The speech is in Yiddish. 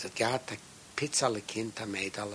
Sie hat gehabt ein Pizzale Kind, ein Mädel,